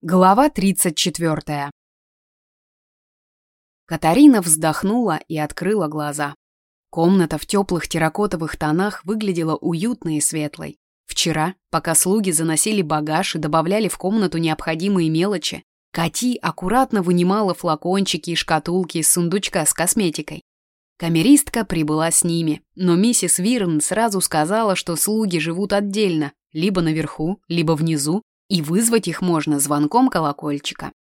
Глава 34. Катарина вздохнула и открыла глаза. Комната в теплых терракотовых тонах выглядела уютной и светлой. Вчера, пока слуги заносили багаж и добавляли в комнату необходимые мелочи, Кати аккуратно вынимала флакончики и шкатулки из сундучка с косметикой. Камеристка прибыла с ними, но миссис Вирн сразу сказала, что слуги живут отдельно, либо наверху, либо внизу, и вызвать их можно звонком колокольчика.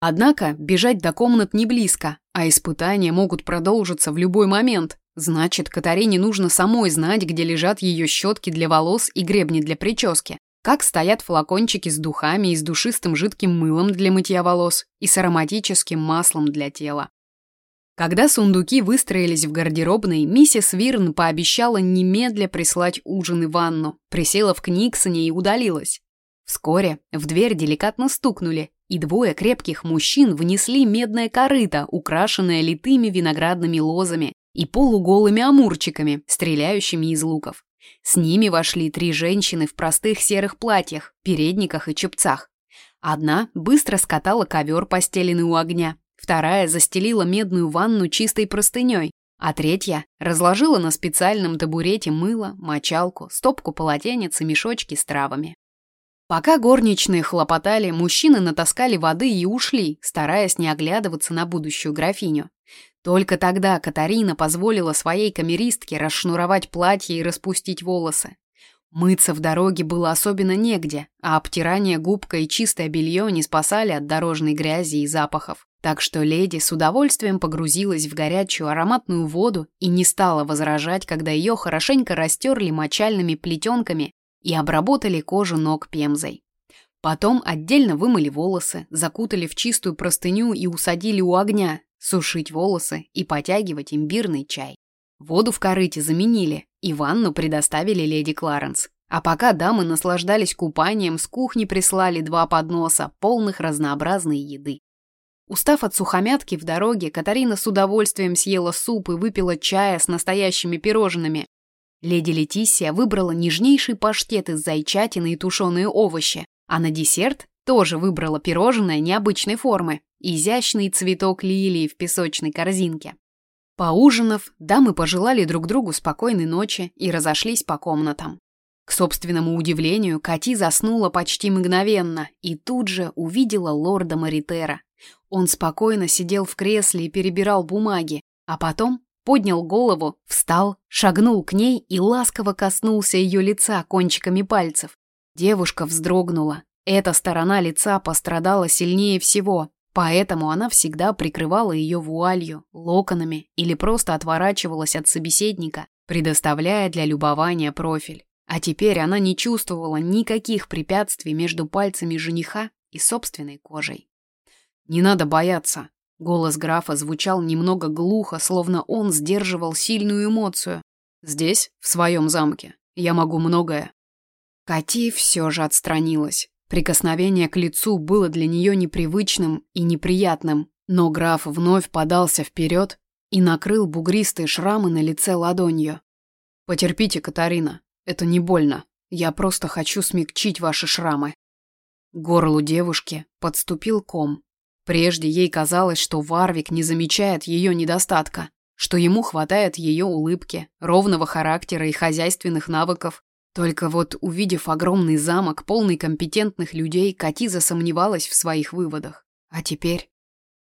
Однако бежать до комнат не близко, а испытания могут продолжиться в любой момент. Значит, Катарине нужно самой знать, где лежат ее щетки для волос и гребни для прически, как стоят флакончики с духами и с душистым жидким мылом для мытья волос и с ароматическим маслом для тела. Когда сундуки выстроились в гардеробной, миссис Вирн пообещала немедля прислать ужин и ванну, присела в Книксоне и удалилась. Вскоре в дверь деликатно стукнули, и двое крепких мужчин внесли медное корыто, украшенное литыми виноградными лозами и полуголыми амурчиками, стреляющими из луков. С ними вошли три женщины в простых серых платьях, передниках и чепцах. Одна быстро скатала ковер, постеленный у огня, вторая застелила медную ванну чистой простыней, а третья разложила на специальном табурете мыло, мочалку, стопку полотенец и мешочки с травами. Пока горничные хлопотали, мужчины натаскали воды и ушли, стараясь не оглядываться на будущую графиню. Только тогда Катарина позволила своей камеристке расшнуровать платье и распустить волосы. Мыться в дороге было особенно негде, а обтирание губкой и чистое белье не спасали от дорожной грязи и запахов. Так что леди с удовольствием погрузилась в горячую ароматную воду и не стала возражать, когда ее хорошенько растерли мочальными плетенками и обработали кожу ног пемзой. Потом отдельно вымыли волосы, закутали в чистую простыню и усадили у огня, сушить волосы и потягивать имбирный чай. Воду в корыте заменили, и ванну предоставили леди Кларенс. А пока дамы наслаждались купанием, с кухни прислали два подноса, полных разнообразной еды. Устав от сухомятки в дороге, Катарина с удовольствием съела суп и выпила чая с настоящими пирожными, Леди Летисия выбрала нежнейший паштет из зайчатины и тушеные овощи, а на десерт тоже выбрала пирожное необычной формы – изящный цветок лилии в песочной корзинке. Поужинав, дамы пожелали друг другу спокойной ночи и разошлись по комнатам. К собственному удивлению, Кати заснула почти мгновенно и тут же увидела лорда Маритера. Он спокойно сидел в кресле и перебирал бумаги, а потом поднял голову, встал, шагнул к ней и ласково коснулся ее лица кончиками пальцев. Девушка вздрогнула. Эта сторона лица пострадала сильнее всего, поэтому она всегда прикрывала ее вуалью, локонами или просто отворачивалась от собеседника, предоставляя для любования профиль. А теперь она не чувствовала никаких препятствий между пальцами жениха и собственной кожей. «Не надо бояться», Голос графа звучал немного глухо, словно он сдерживал сильную эмоцию. «Здесь, в своем замке, я могу многое». Кати все же отстранилась. Прикосновение к лицу было для нее непривычным и неприятным, но граф вновь подался вперед и накрыл бугристые шрамы на лице ладонью. «Потерпите, Катарина, это не больно. Я просто хочу смягчить ваши шрамы». К горлу девушки подступил ком, Прежде ей казалось, что Варвик не замечает ее недостатка, что ему хватает ее улыбки, ровного характера и хозяйственных навыков. Только вот, увидев огромный замок, полный компетентных людей, Кати засомневалась в своих выводах. А теперь...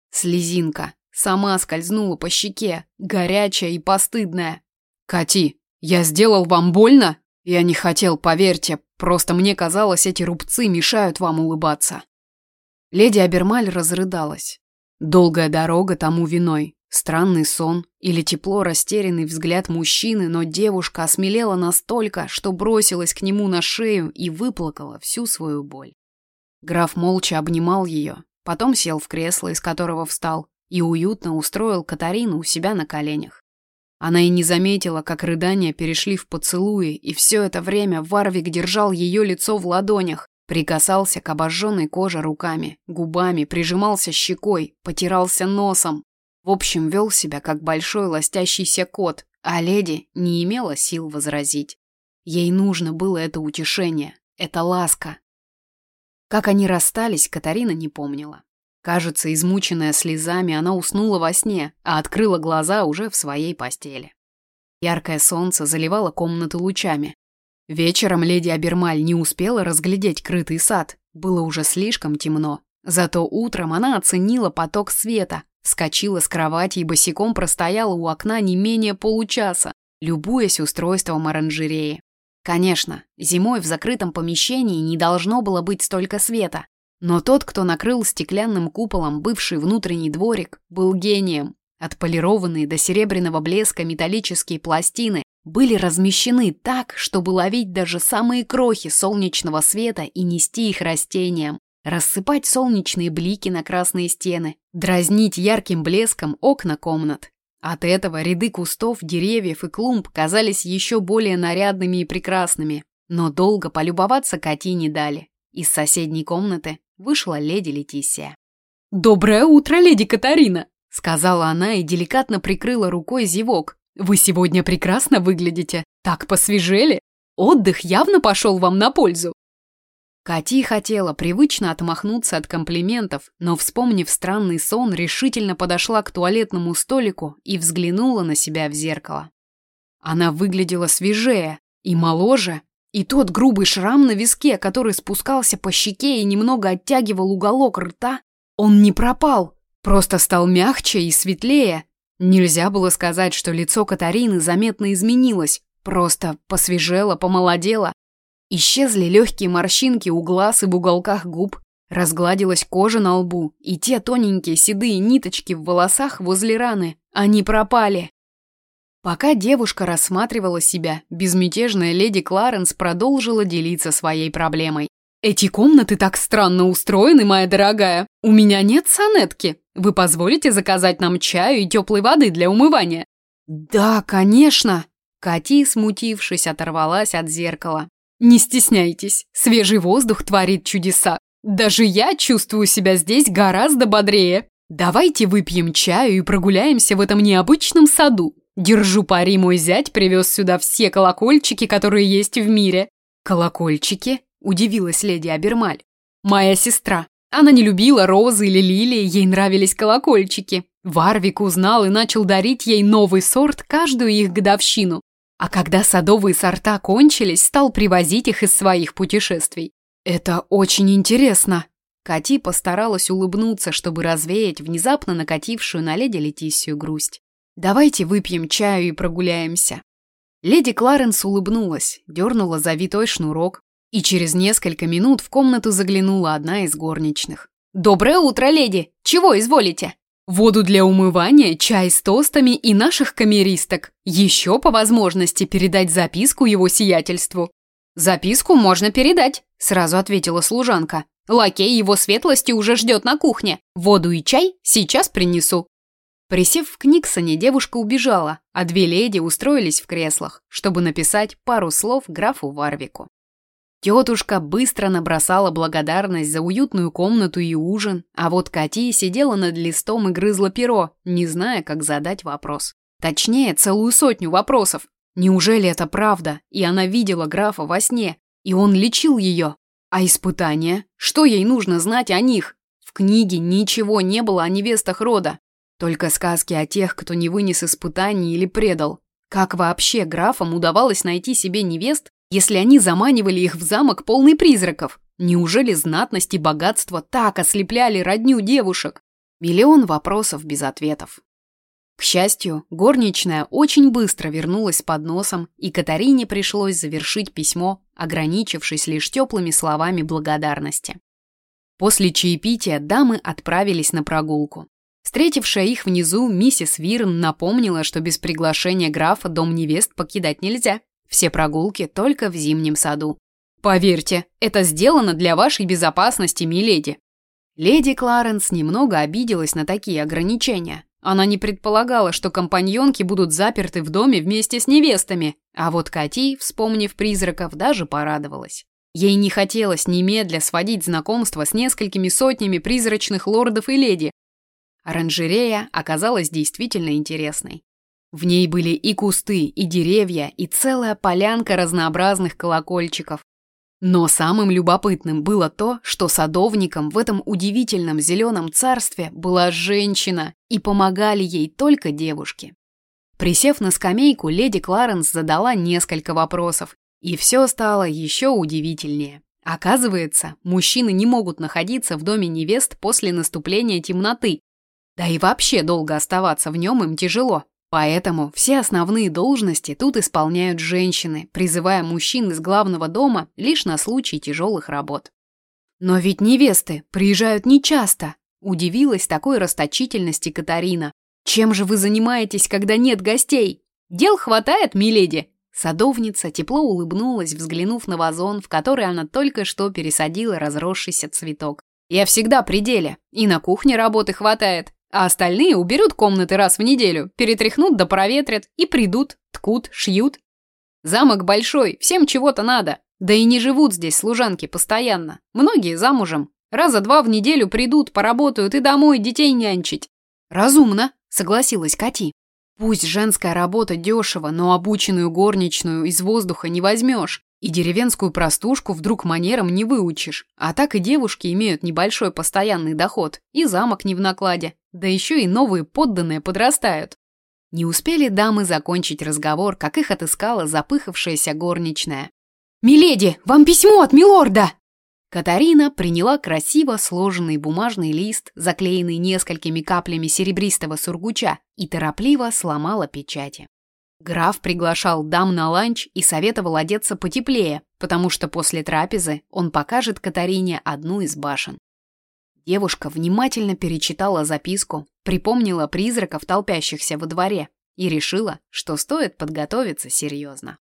Слезинка. Сама скользнула по щеке, горячая и постыдная. «Кати, я сделал вам больно?» «Я не хотел, поверьте, просто мне казалось, эти рубцы мешают вам улыбаться». Леди Абермаль разрыдалась. Долгая дорога тому виной, странный сон или тепло растерянный взгляд мужчины, но девушка осмелела настолько, что бросилась к нему на шею и выплакала всю свою боль. Граф молча обнимал ее, потом сел в кресло, из которого встал, и уютно устроил Катарину у себя на коленях. Она и не заметила, как рыдания перешли в поцелуи, и все это время Варвик держал ее лицо в ладонях, Прикасался к обожженной коже руками, губами, прижимался щекой, потирался носом. В общем, вел себя как большой ластящийся кот, а леди не имела сил возразить. Ей нужно было это утешение, эта ласка. Как они расстались, Катарина не помнила. Кажется, измученная слезами, она уснула во сне, а открыла глаза уже в своей постели. Яркое солнце заливало комнату лучами. Вечером леди Абермаль не успела разглядеть крытый сад, было уже слишком темно. Зато утром она оценила поток света, вскочила с кровати и босиком простояла у окна не менее получаса, любуясь устройством оранжереи. Конечно, зимой в закрытом помещении не должно было быть столько света, но тот, кто накрыл стеклянным куполом бывший внутренний дворик, был гением. Отполированные до серебряного блеска металлические пластины были размещены так, чтобы ловить даже самые крохи солнечного света и нести их растениям, рассыпать солнечные блики на красные стены, дразнить ярким блеском окна комнат. От этого ряды кустов, деревьев и клумб казались еще более нарядными и прекрасными, но долго полюбоваться Кати не дали. Из соседней комнаты вышла леди Летисия. «Доброе утро, леди Катарина!» — сказала она и деликатно прикрыла рукой зевок. «Вы сегодня прекрасно выглядите, так посвежели. Отдых явно пошел вам на пользу». Кати хотела привычно отмахнуться от комплиментов, но, вспомнив странный сон, решительно подошла к туалетному столику и взглянула на себя в зеркало. Она выглядела свежее и моложе, и тот грубый шрам на виске, который спускался по щеке и немного оттягивал уголок рта, он не пропал, просто стал мягче и светлее. Нельзя было сказать, что лицо Катарины заметно изменилось, просто посвежело, помолодело. Исчезли легкие морщинки у глаз и в уголках губ, разгладилась кожа на лбу, и те тоненькие седые ниточки в волосах возле раны, они пропали. Пока девушка рассматривала себя, безмятежная леди Кларенс продолжила делиться своей проблемой. «Эти комнаты так странно устроены, моя дорогая. У меня нет сонетки. Вы позволите заказать нам чаю и теплой воды для умывания?» «Да, конечно!» Кати, смутившись, оторвалась от зеркала. «Не стесняйтесь, свежий воздух творит чудеса. Даже я чувствую себя здесь гораздо бодрее. Давайте выпьем чаю и прогуляемся в этом необычном саду. Держу пари, мой зять привез сюда все колокольчики, которые есть в мире. Колокольчики? Удивилась леди Абермаль. Моя сестра. Она не любила розы или лилии, ей нравились колокольчики. Варвик узнал и начал дарить ей новый сорт каждую их годовщину. А когда садовые сорта кончились, стал привозить их из своих путешествий. Это очень интересно. Кати постаралась улыбнуться, чтобы развеять внезапно накатившую на леди Летисию грусть. Давайте выпьем чаю и прогуляемся. Леди Кларенс улыбнулась, дернула завитой шнурок, и через несколько минут в комнату заглянула одна из горничных. «Доброе утро, леди! Чего изволите?» «Воду для умывания, чай с тостами и наших камеристок. Еще по возможности передать записку его сиятельству». «Записку можно передать», — сразу ответила служанка. «Лакей его светлости уже ждет на кухне. Воду и чай сейчас принесу». Присев в Книксоне, девушка убежала, а две леди устроились в креслах, чтобы написать пару слов графу Варвику. Тетушка быстро набросала благодарность за уютную комнату и ужин, а вот Кати сидела над листом и грызла перо, не зная, как задать вопрос. Точнее, целую сотню вопросов. Неужели это правда, и она видела графа во сне, и он лечил ее? А испытания? Что ей нужно знать о них? В книге ничего не было о невестах рода, только сказки о тех, кто не вынес испытаний или предал. Как вообще графам удавалось найти себе невест, если они заманивали их в замок полный призраков? Неужели знатность и богатство так ослепляли родню девушек? Миллион вопросов без ответов. К счастью, горничная очень быстро вернулась с подносом, и Катарине пришлось завершить письмо, ограничившись лишь теплыми словами благодарности. После чаепития дамы отправились на прогулку. Встретившая их внизу, миссис Вирн напомнила, что без приглашения графа дом невест покидать нельзя. Все прогулки только в зимнем саду. «Поверьте, это сделано для вашей безопасности, миледи». Леди Кларенс немного обиделась на такие ограничения. Она не предполагала, что компаньонки будут заперты в доме вместе с невестами, а вот Кати, вспомнив призраков, даже порадовалась. Ей не хотелось немедля сводить знакомство с несколькими сотнями призрачных лордов и леди, Оранжерея оказалась действительно интересной. В ней были и кусты, и деревья, и целая полянка разнообразных колокольчиков. Но самым любопытным было то, что садовником в этом удивительном зеленом царстве была женщина, и помогали ей только девушки. Присев на скамейку, леди Кларенс задала несколько вопросов, и все стало еще удивительнее. Оказывается, мужчины не могут находиться в доме невест после наступления темноты. Да и вообще долго оставаться в нем им тяжело. Поэтому все основные должности тут исполняют женщины, призывая мужчин из главного дома лишь на случай тяжелых работ. Но ведь невесты приезжают нечасто, удивилась такой расточительности Катарина. Чем же вы занимаетесь, когда нет гостей? Дел хватает, миледи? Садовница тепло улыбнулась, взглянув на вазон, в который она только что пересадила разросшийся цветок. Я всегда при деле, и на кухне работы хватает. А остальные уберут комнаты раз в неделю, перетряхнут да проветрят и придут, ткут, шьют. Замок большой, всем чего-то надо. Да и не живут здесь служанки постоянно. Многие замужем. Раза два в неделю придут, поработают и домой детей нянчить. Разумно, согласилась Кати. Пусть женская работа дешево, но обученную горничную из воздуха не возьмешь. И деревенскую простушку вдруг манерам не выучишь. А так и девушки имеют небольшой постоянный доход, и замок не в накладе. Да еще и новые подданные подрастают. Не успели дамы закончить разговор, как их отыскала запыхавшаяся горничная. «Миледи, вам письмо от милорда!» Катарина приняла красиво сложенный бумажный лист, заклеенный несколькими каплями серебристого сургуча, и торопливо сломала печати. Граф приглашал дам на ланч и советовал одеться потеплее, потому что после трапезы он покажет Катарине одну из башен. Девушка внимательно перечитала записку, припомнила призраков, толпящихся во дворе, и решила, что стоит подготовиться серьезно.